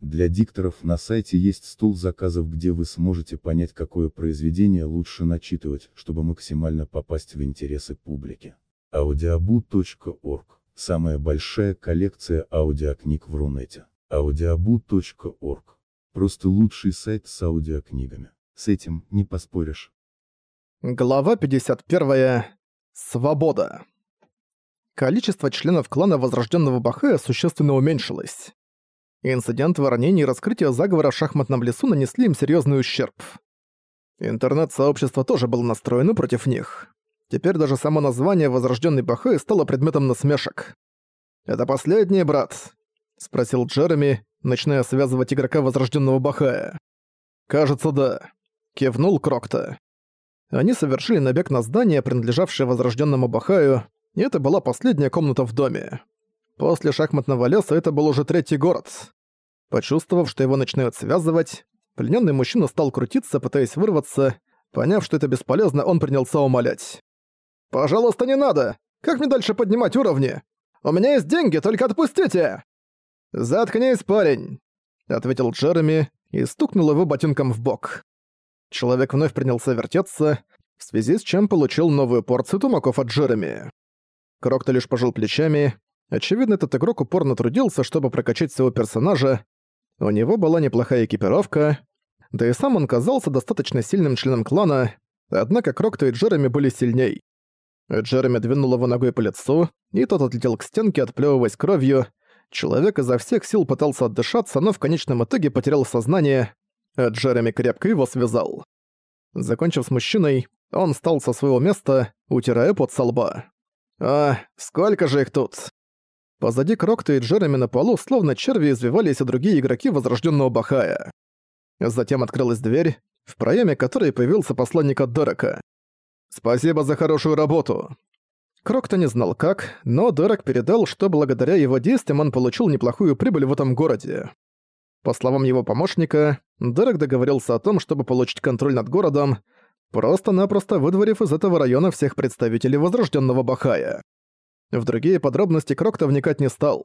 Для дикторов на сайте есть стол заказов, где вы сможете понять, какое произведение лучше начитывать, чтобы максимально попасть в интересы публики. audiobu.org – самая большая коллекция аудиокниг в Рунете. audiobu.org – просто лучший сайт с аудиокнигами. С этим не поспоришь. Глава 51. Свобода. Количество членов клана Возрожденного Бахая существенно уменьшилось. Инцидент воронений и раскрытие заговора в шахматном лесу нанесли им серьезный ущерб. Интернет-сообщество тоже было настроено против них. Теперь даже само название «Возрожденный Бахай» стало предметом насмешек. «Это последний, брат?» — спросил Джереми, начиная связывать игрока Возрожденного Бахая. «Кажется, да», — кивнул Крокта. Они совершили набег на здание, принадлежавшее Возрожденному Бахаю, и это была последняя комната в доме. После шахматного леса это был уже третий город. Почувствовав, что его начинают связывать, плененный мужчина стал крутиться, пытаясь вырваться. Поняв, что это бесполезно, он принялся умолять. «Пожалуйста, не надо! Как мне дальше поднимать уровни? У меня есть деньги, только отпустите!» «Заткнись, парень!» — ответил Джереми и стукнул его ботинком в бок. Человек вновь принялся вертеться, в связи с чем получил новую порцию тумаков от Джереми. Крокто лишь пожал плечами. Очевидно, этот игрок упорно трудился, чтобы прокачать своего персонажа. У него была неплохая экипировка, да и сам он казался достаточно сильным членом клана, однако Крокто и Джереми были сильней. Джереми двинул его ногой по лицу, и тот отлетел к стенке, отплёвываясь кровью. Человек изо всех сил пытался отдышаться, но в конечном итоге потерял сознание, а Джереми крепко его связал. Закончив с мужчиной, он встал со своего места, утирая пот со лба. «А, сколько же их тут?» Позади Крокта и Джереми на полу, словно черви, извивались и другие игроки Возрожденного Бахая. Затем открылась дверь, в проеме которой появился посланник от Дерека. «Спасибо за хорошую работу!» Крокто не знал как, но Дерек передал, что благодаря его действиям он получил неплохую прибыль в этом городе. По словам его помощника, Дерек договорился о том, чтобы получить контроль над городом, просто-напросто выдворив из этого района всех представителей Возрожденного Бахая. В другие подробности Крокто вникать не стал.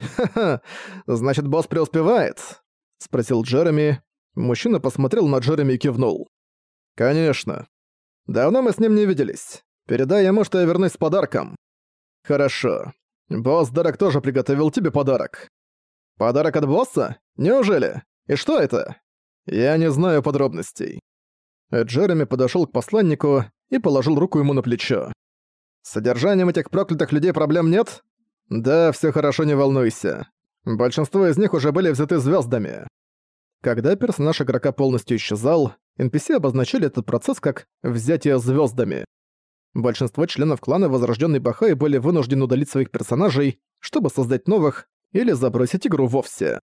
«Ха-ха, значит, босс преуспевает?» — спросил Джереми. Мужчина посмотрел на Джереми и кивнул. «Конечно. Давно мы с ним не виделись. Передай ему, что я вернусь с подарком». «Хорошо. Босс Дерек тоже приготовил тебе подарок». «Подарок от босса? Неужели? И что это?» «Я не знаю подробностей». Джереми подошёл к посланнику и положил руку ему на плечо. С содержанием этих проклятых людей проблем нет? Да, все хорошо, не волнуйся. Большинство из них уже были взяты звездами. Когда персонаж игрока полностью исчезал, NPC обозначали этот процесс как «взятие звездами. Большинство членов клана Возрожденный Бахай были вынуждены удалить своих персонажей, чтобы создать новых или забросить игру вовсе.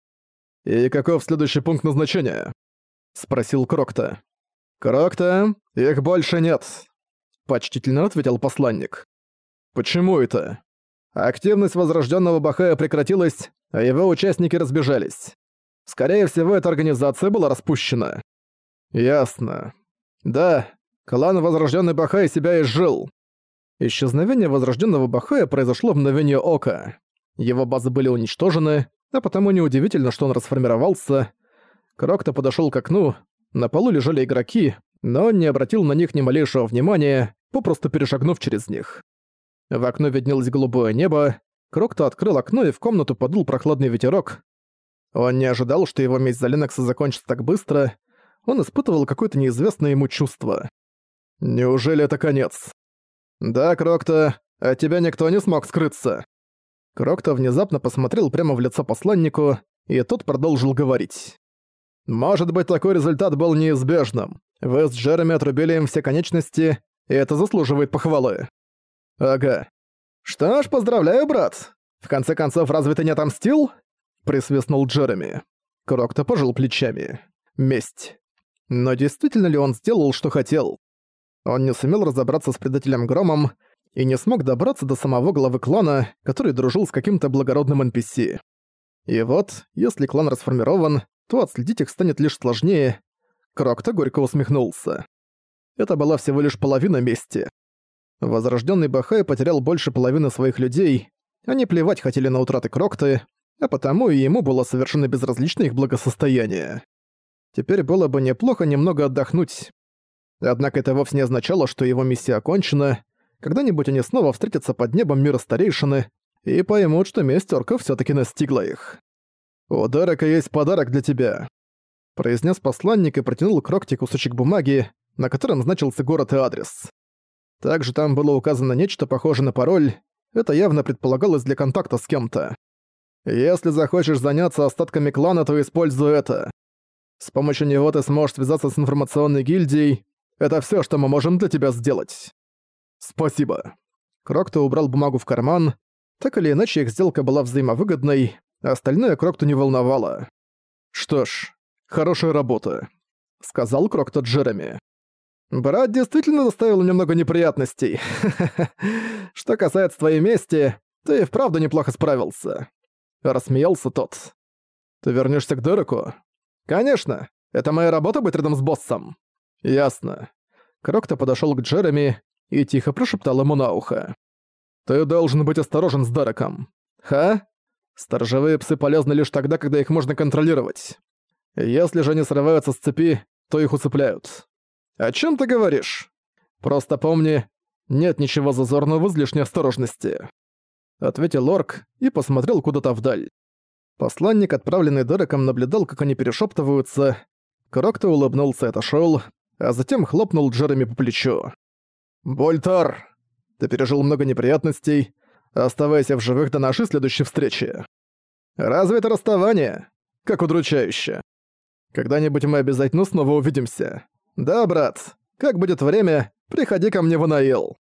«И каков следующий пункт назначения?» — спросил Крокта. «Крокта, их больше нет», почтительно ответил посланник. Почему это? Активность возрожденного Бахая прекратилась, а его участники разбежались. Скорее всего, эта организация была распущена. Ясно. Да, клан Возрожденный Бахай себя изжил. Исчезновение Возрожденного Бахая произошло в мгновение ока. Его базы были уничтожены, а потому неудивительно, что он расформировался. Крокто подошел к окну, на полу лежали игроки, но он не обратил на них ни малейшего внимания, попросту перешагнув через них. В окно виднелось голубое небо, Крокто открыл окно и в комнату подул прохладный ветерок. Он не ожидал, что его месть за Ленокса закончится так быстро, он испытывал какое-то неизвестное ему чувство. Неужели это конец? Да, Крокто, от тебя никто не смог скрыться. Крокто внезапно посмотрел прямо в лицо посланнику, и тот продолжил говорить. Может быть, такой результат был неизбежным. Вы с Джереми отрубили им все конечности, и это заслуживает похвалы. Ага. Что ж, поздравляю, брат. В конце концов, разве ты не отомстил? Присвистнул Джереми. Крокто пожал плечами. Месть. Но действительно ли он сделал, что хотел? Он не сумел разобраться с предателем Громом и не смог добраться до самого главы клана, который дружил с каким-то благородным NPC. И вот, если клан расформирован, то отследить их станет лишь сложнее. Крокто горько усмехнулся. Это была всего лишь половина мести. Возрожденный Бахай потерял больше половины своих людей, они плевать хотели на утраты Крокты, а потому и ему было совершенно безразлично их благосостояние. Теперь было бы неплохо немного отдохнуть. Однако это вовсе не означало, что его миссия окончена. Когда-нибудь они снова встретятся под небом мира старейшины и поймут, что месть орков всё-таки настигла их. «У Дерека есть подарок для тебя», — произнес посланник и протянул Крокте кусочек бумаги, на котором значился город и адрес. Также там было указано нечто похожее на пароль, это явно предполагалось для контакта с кем-то. Если захочешь заняться остатками клана, то используй это. С помощью него ты сможешь связаться с информационной гильдией. Это всё, что мы можем для тебя сделать. Спасибо. Крокто убрал бумагу в карман. Так или иначе, их сделка была взаимовыгодной, а остальное Крокту не волновало. Что ж, хорошая работа, сказал Крокто Джереми. Брат действительно доставил немного неприятностей. Что касается твоей мести, ты вправду неплохо справился. Рассмеялся тот. Ты вернешься к Дереку? Конечно. Это моя работа быть рядом с боссом. Ясно. Крокто подошел к Джереми и тихо прошептал ему на ухо. «Ты должен быть осторожен с Дереком. Ха? Сторожевые псы полезны лишь тогда, когда их можно контролировать. Если же они срываются с цепи, то их усыпляют. «О чем ты говоришь? Просто помни, нет ничего зазорного в излишней осторожности», — ответил Орк и посмотрел куда-то вдаль. Посланник, отправленный Дереком, наблюдал, как они перешептываются. Крокто улыбнулся и отошёл, а затем хлопнул Джереми по плечу. «Больтар, ты пережил много неприятностей. Оставайся в живых до нашей следующей встречи. Разве это расставание? Как удручающе. Когда-нибудь мы обязательно снова увидимся. «Да, брат, как будет время, приходи ко мне в Анаил».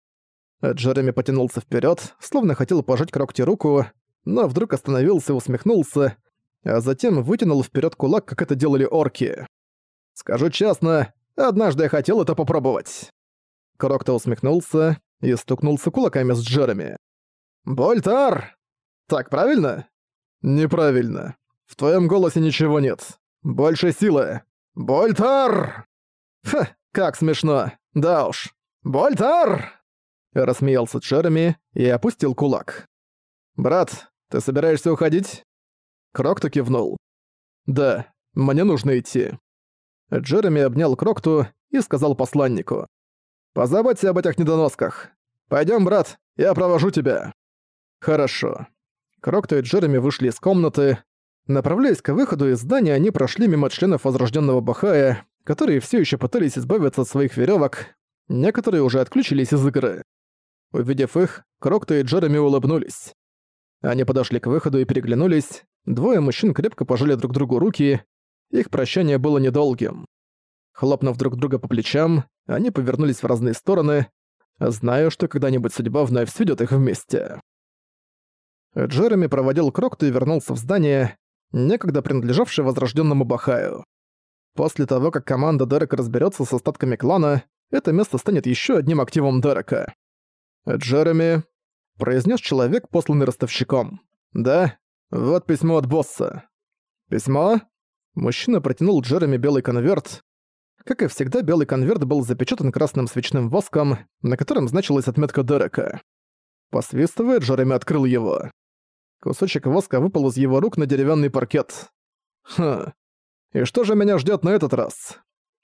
Джереми потянулся вперед, словно хотел пожать Крокти руку, но вдруг остановился и усмехнулся, а затем вытянул вперед кулак, как это делали орки. «Скажу честно, однажды я хотел это попробовать». Крокто усмехнулся и стукнулся кулаками с Джереми. «Больтар! Так правильно?» «Неправильно. В твоем голосе ничего нет. Больше силы. Больтар!» «Ха, как смешно! Да уж! Больтар!» Рассмеялся Джереми и опустил кулак. «Брат, ты собираешься уходить?» Крокту кивнул. «Да, мне нужно идти». Джереми обнял Крокту и сказал посланнику. «Позаботься об этих недоносках. Пойдем, брат, я провожу тебя». «Хорошо». Крокто и Джереми вышли из комнаты. Направляясь к выходу из здания, они прошли мимо членов Возрожденного Бахая, которые все еще пытались избавиться от своих веревок, некоторые уже отключились из игры. Увидев их, Крокто и Джереми улыбнулись. Они подошли к выходу и переглянулись, двое мужчин крепко пожали друг другу руки, их прощание было недолгим. Хлопнув друг друга по плечам, они повернулись в разные стороны, зная, что когда-нибудь судьба вновь сведет их вместе. Джереми проводил Крокто и вернулся в здание, некогда принадлежавшее возрожденному Бахаю. После того, как команда Дерека разберется с остатками клана, это место станет еще одним активом Дерека. «Джереми», — произнес человек, посланный ростовщиком. «Да, вот письмо от босса». «Письмо?» Мужчина протянул Джереми белый конверт. Как и всегда, белый конверт был запечатан красным свечным воском, на котором значилась отметка Дерека. Посвистывая, Джереми открыл его. Кусочек воска выпал из его рук на деревянный паркет. Хм, и что же меня ждет на этот раз?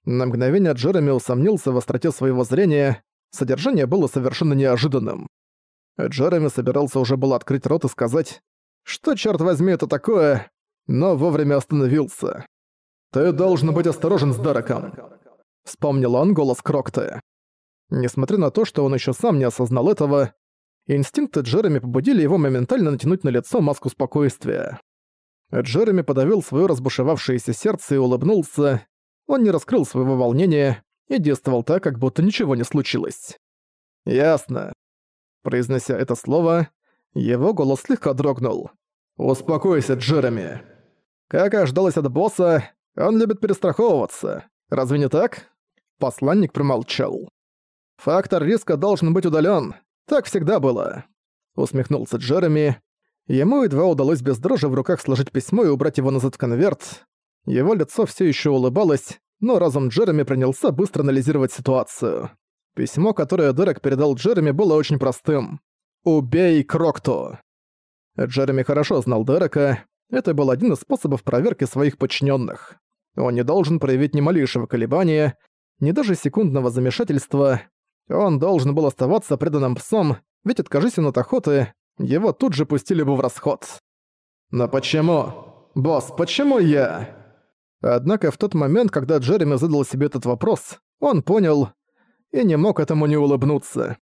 На мгновение Джереми усомнился в остроте своего зрения, содержание было совершенно неожиданным. Джереми собирался уже было открыть рот и сказать, что, черт возьми, это такое, но вовремя остановился. «Ты должен быть осторожен с Дараком», — вспомнил он голос Крокта. Несмотря на то, что он еще сам не осознал этого, инстинкты Джереми побудили его моментально натянуть на лицо маску спокойствия. Джереми подавил свое разбушевавшееся сердце и улыбнулся. Он не раскрыл своего волнения и действовал так, как будто ничего не случилось. «Ясно». Произнося это слово, его голос слегка дрогнул. «Успокойся, Джереми. Как ожидалось от босса, он любит перестраховываться. Разве не так? Посланник промолчал. Фактор риска должен быть удален. Так всегда было. Усмехнулся Джереми. Ему едва удалось без дрожи в руках сложить письмо и убрать его назад в конверт. Его лицо все еще улыбалось, но разум Джереми принялся быстро анализировать ситуацию. Письмо, которое Дерек передал Джереми, было очень простым. «Убей Крокту!» Джереми хорошо знал Дерека. Это был один из способов проверки своих подчиненных. Он не должен проявить ни малейшего колебания, ни даже секундного замешательства. Он должен был оставаться преданным псом, ведь откажись он от охоты, его тут же пустили бы в расход. «Но почему? Босс, почему я?» Однако в тот момент, когда Джереми задал себе этот вопрос, он понял и не мог этому не улыбнуться.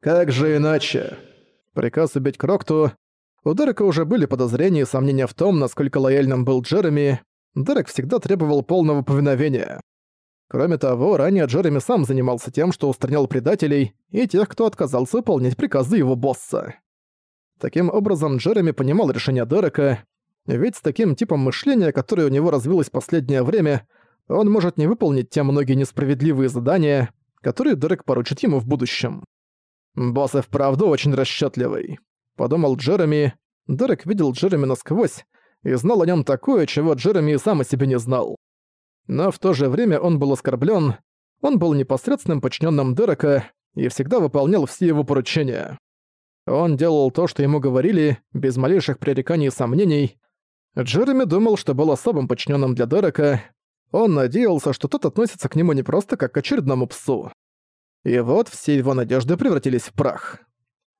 «Как же иначе?» Приказ убить Крокту. У Дерека уже были подозрения и сомнения в том, насколько лояльным был Джереми. Дерек всегда требовал полного повиновения. Кроме того, ранее Джереми сам занимался тем, что устранял предателей и тех, кто отказался выполнять приказы его босса. Таким образом, Джереми понимал решение Дерека, ведь с таким типом мышления, которое у него развилось последнее время, он может не выполнить те многие несправедливые задания, которые Дерек поручит ему в будущем. «Босс и вправду очень расчетливый», — подумал Джереми. Дерек видел Джереми насквозь и знал о нем такое, чего Джереми и сам о себе не знал. Но в то же время он был оскорблен. он был непосредственным подчиненным Дерека и всегда выполнял все его поручения. Он делал то, что ему говорили, без малейших пререканий и сомнений. Джереми думал, что был особым подчиненным для Дерека. Он надеялся, что тот относится к нему не просто как к очередному псу. И вот все его надежды превратились в прах.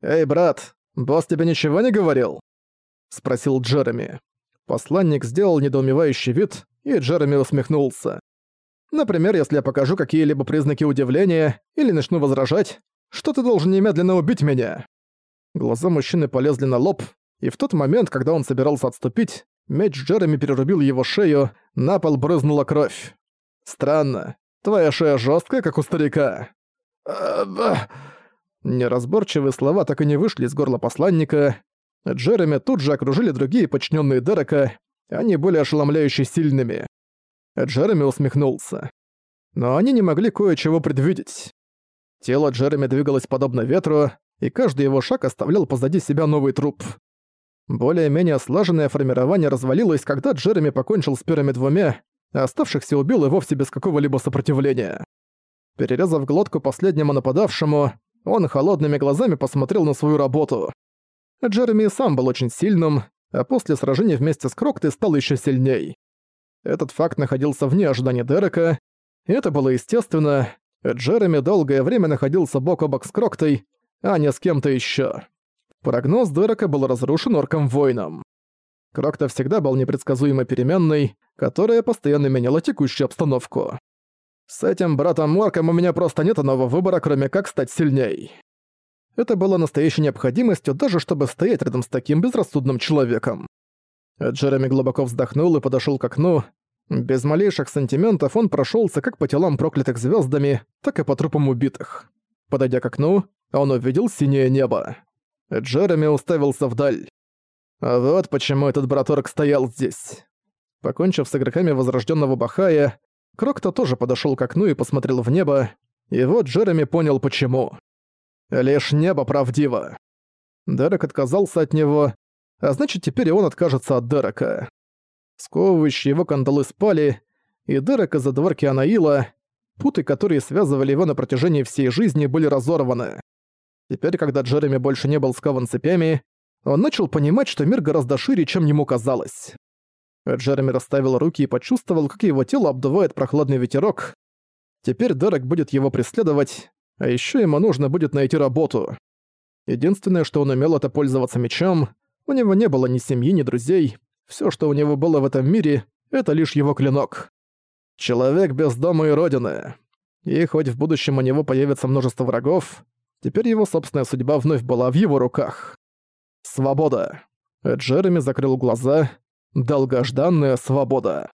«Эй, брат, босс тебе ничего не говорил?» — спросил Джереми. Посланник сделал недоумевающий вид, и Джереми усмехнулся. «Например, если я покажу какие-либо признаки удивления или начну возражать, что ты должен немедленно убить меня?» Глаза мужчины полезли на лоб, и в тот момент, когда он собирался отступить, меч Джереми перерубил его шею, на пол брызнула кровь. «Странно. Твоя шея жесткая, как у старика». Неразборчивые слова так и не вышли из горла посланника. Джереми тут же окружили другие подчиненные Дерека, они были ошеломляюще сильными. Джереми усмехнулся. Но они не могли кое-чего предвидеть. Тело Джереми двигалось подобно ветру, и каждый его шаг оставлял позади себя новый труп. Более-менее слаженное формирование развалилось, когда Джереми покончил с первыми двумя, а оставшихся убил и вовсе без какого-либо сопротивления. Перерезав глотку последнему нападавшему, он холодными глазами посмотрел на свою работу. Джереми сам был очень сильным, а после сражения вместе с Кроктой стал еще сильней. Этот факт находился вне ожидания Дерека, и это было естественно. Джереми долгое время находился бок о бок с Кроктой, а не с кем-то еще. Прогноз Дерека был разрушен орком-воином. Крокта всегда был непредсказуемо переменной, которая постоянно меняла текущую обстановку. С этим братом-орком у меня просто нет иного выбора, кроме как стать сильней. Это было настоящей необходимостью, даже чтобы стоять рядом с таким безрассудным человеком. Джереми глубоко вздохнул и подошел к окну. Без малейших сантиментов он прошелся как по телам проклятых звездами, так и по трупам убитых. Подойдя к окну, он увидел синее небо. Джереми уставился вдаль. А вот почему этот браторг стоял здесь. Покончив с игроками возрожденного Бахая, Крокто тоже подошел к окну и посмотрел в небо, и вот Джереми понял почему. Лишь небо правдиво. Дерек отказался от него, а значит теперь и он откажется от Дерека. Сковывающие его кандалы спали, и Дерек из-за дворки Анаила, путы, которые связывали его на протяжении всей жизни, были разорваны. Теперь, когда Джереми больше не был скован цепями, он начал понимать, что мир гораздо шире, чем ему казалось. Джереми расставил руки и почувствовал, как его тело обдувает прохладный ветерок. Теперь Дерек будет его преследовать, а ещё ему нужно будет найти работу. Единственное, что он умел, это пользоваться мечом. У него не было ни семьи, ни друзей. Всё, что у него было в этом мире, это лишь его клинок. Человек без дома и родины. И хоть в будущем у него появится множество врагов, Теперь его собственная судьба вновь была в его руках. Свобода. Джереми закрыл глаза. Долгожданная свобода.